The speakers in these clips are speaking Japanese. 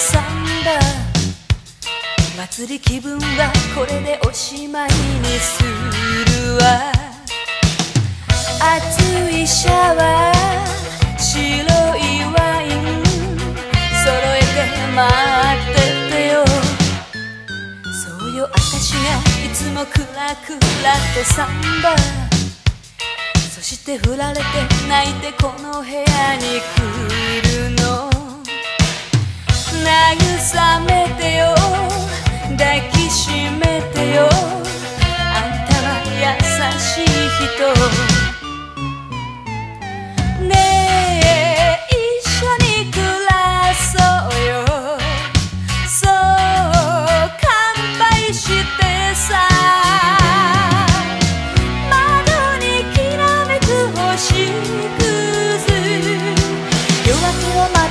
サンバ祭り気分はこれでおしまいにするわ。熱いシャワー白いワイン揃えて待っててよ。そうよ私がいつもクラクラとサンバそして振られて泣いてこの部屋に来る。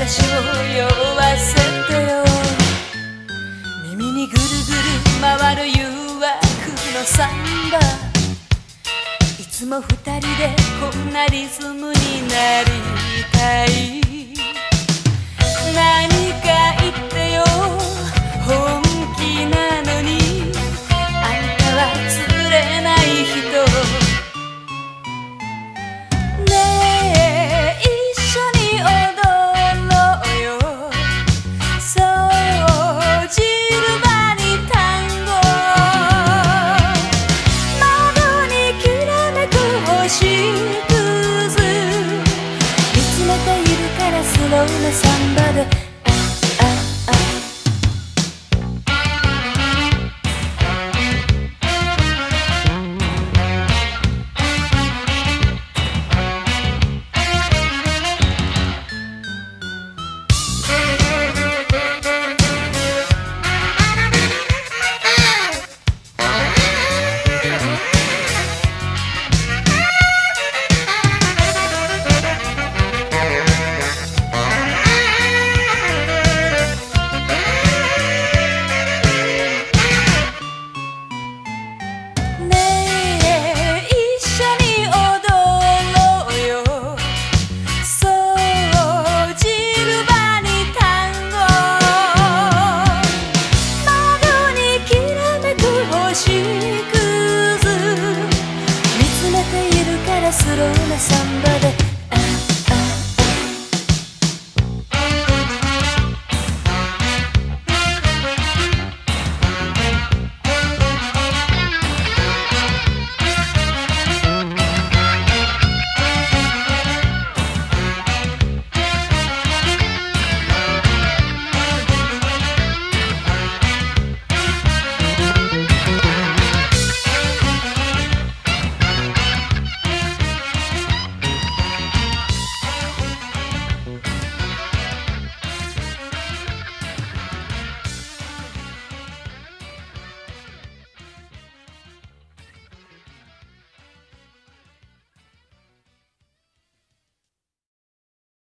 私を酔わせてよ。耳にぐるぐる回る誘惑のサンバ。いつも二人でこんなリズムになりたい。